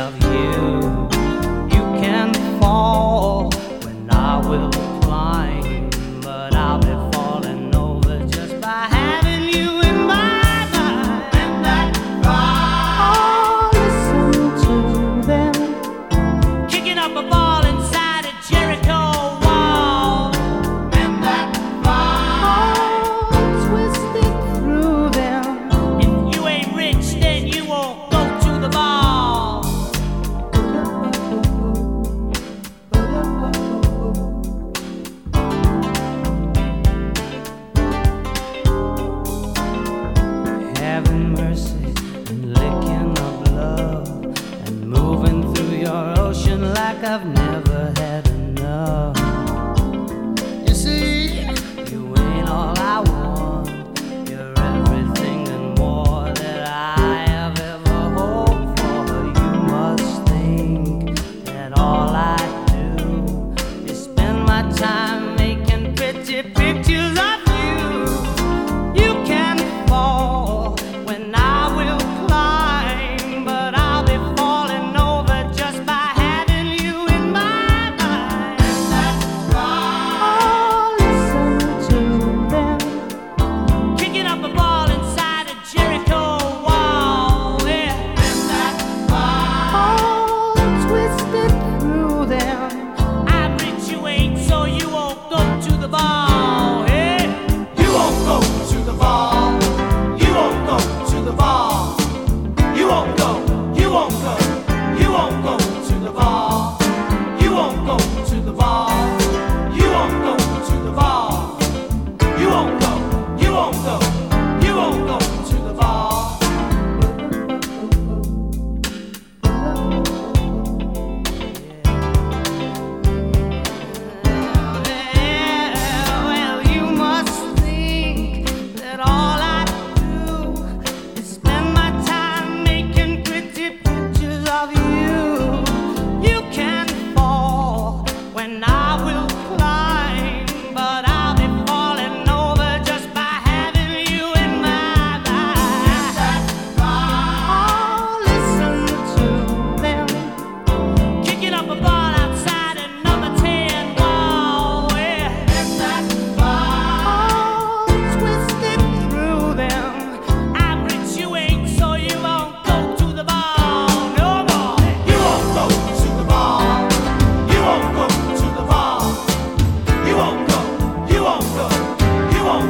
of you. You can fall when I will fly, but I'll be falling over just by having you in my mind. And that fire. Oh, listen to them kicking up a ball.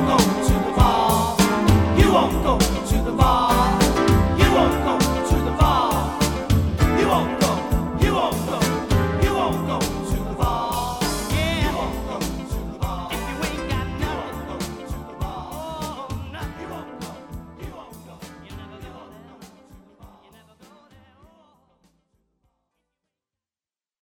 no.